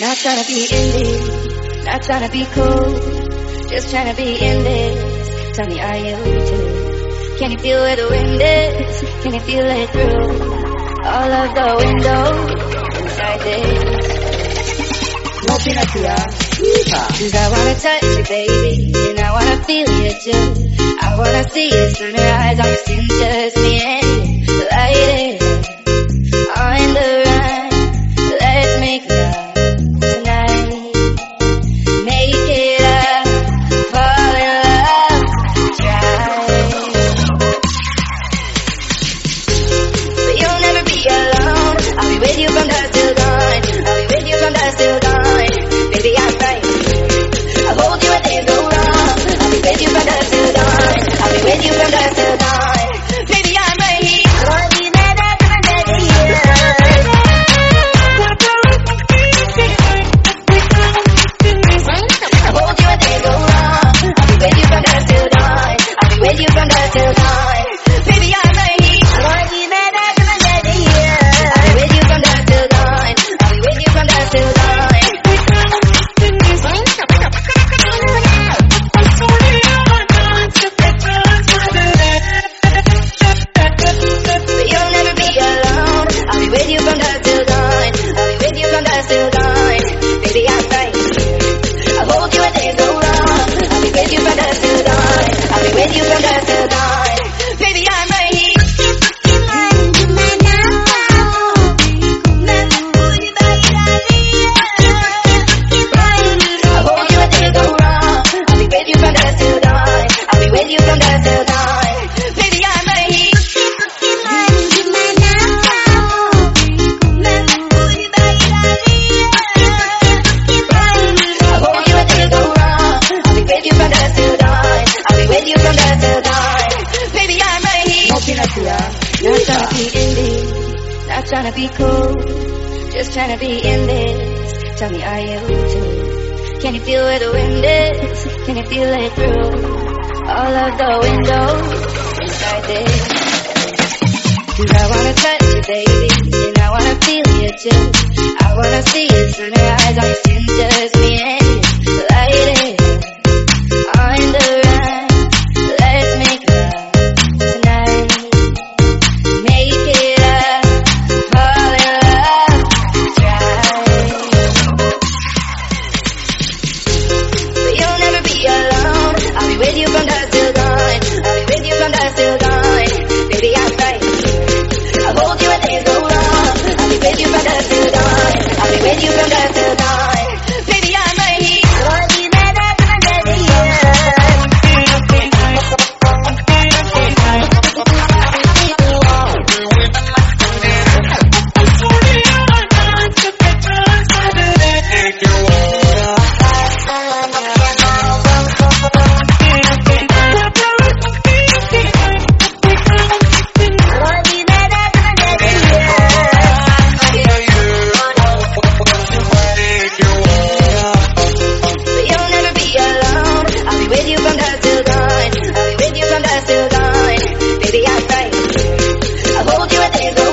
Not trying to be in this, not trying to be cool, just trying to be in this. Tell me, are you too? Can you feel where the wind is? Can you feel it through all of the windows inside this? Smoking up the Cause I wanna touch you, baby, and I wanna feel you too. I wanna see you sunrise on your skin, just me. you will get it. Not trying to be in this, not trying to be cool, just trying to be in this. Tell me, are you too? Can you feel where the wind is? Can you feel it through all of the windows inside this? Cause I wanna touch you, baby, and I wanna feel you too. I wanna see you through eyes on your skin, just me and you. de